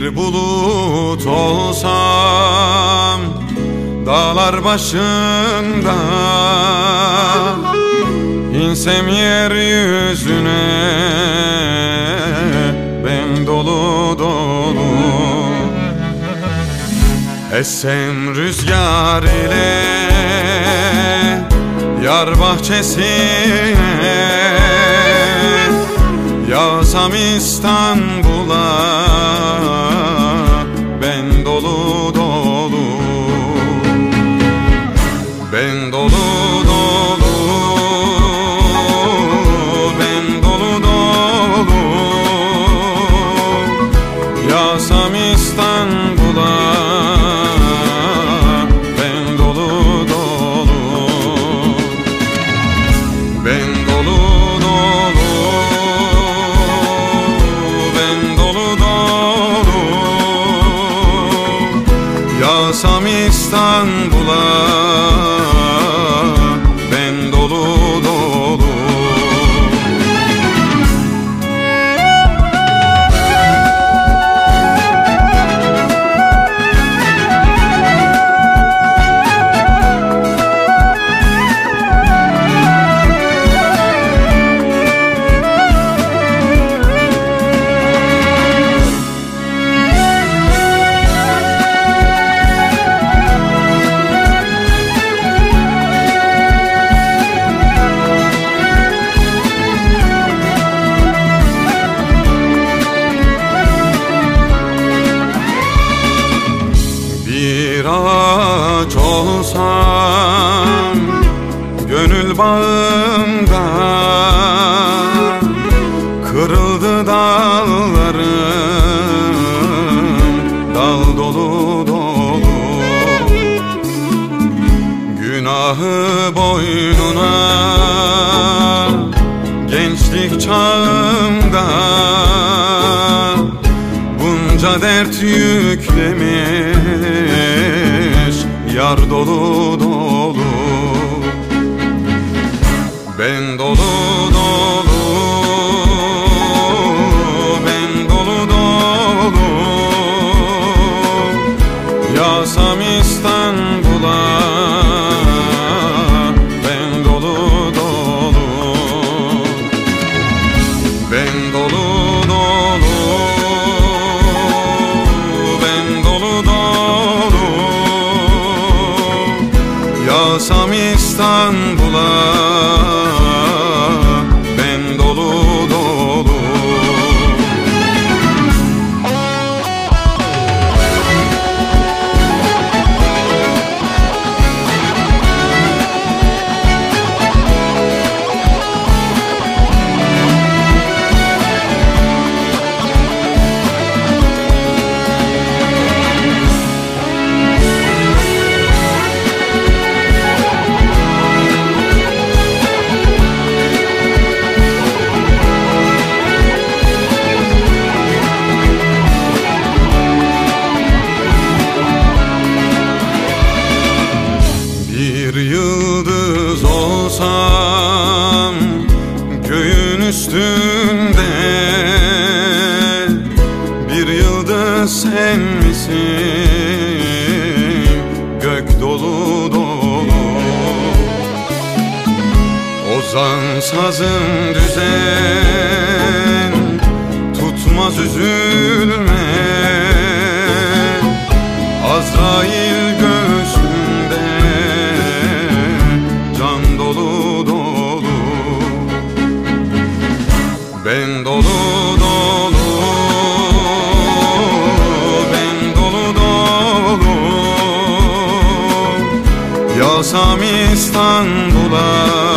Bir bulut olsam dağlar başında insem yeryüzüne ben dolu dolu. Essem rüzgar ile yar bahçesine Yağsam İstanbul'a Ben dolu dolu Ben dolu dolu. Yağsam İstanbul'a Ben dolu dolu. Ben dolu dolu Ben dolu dolu. Yağsam İstanbul'a Ağaç olsam gönül bağımda Kırıldı dallarım dal dolu dolu. Günahı boynuna gençlik çağımda Bunca dert yüklemiş Yar dolu dolu. Ben dolu üstünde. Bir yıldız sen misin? Gök dolu dolu. Ozan sazın düzen Yağsam İstanbul'a